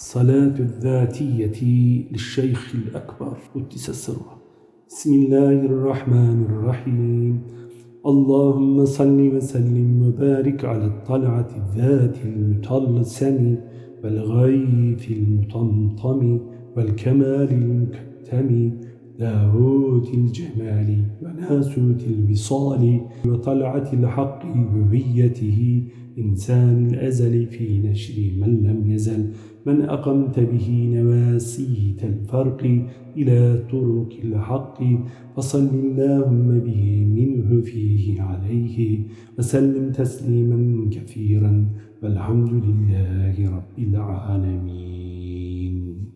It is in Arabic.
صلاة الذاتية للشيخ الأكبر. قدس السر. بسم الله الرحمن الرحيم. اللهم صل وسلم وبارك على الطلعة الذات المطلسم والغيث المطمطم والكمال المكتم لاهوت الجمال وناسوت الوصال وطلعة الحق هويته إنسان الأزل في نشر من لم يزل من أقمت به نواسيت الفرق إلى طرق الحق فصل اللهم به منه فيه عليه وسلم تسليما كثيرا والحمد لله رب العالمين.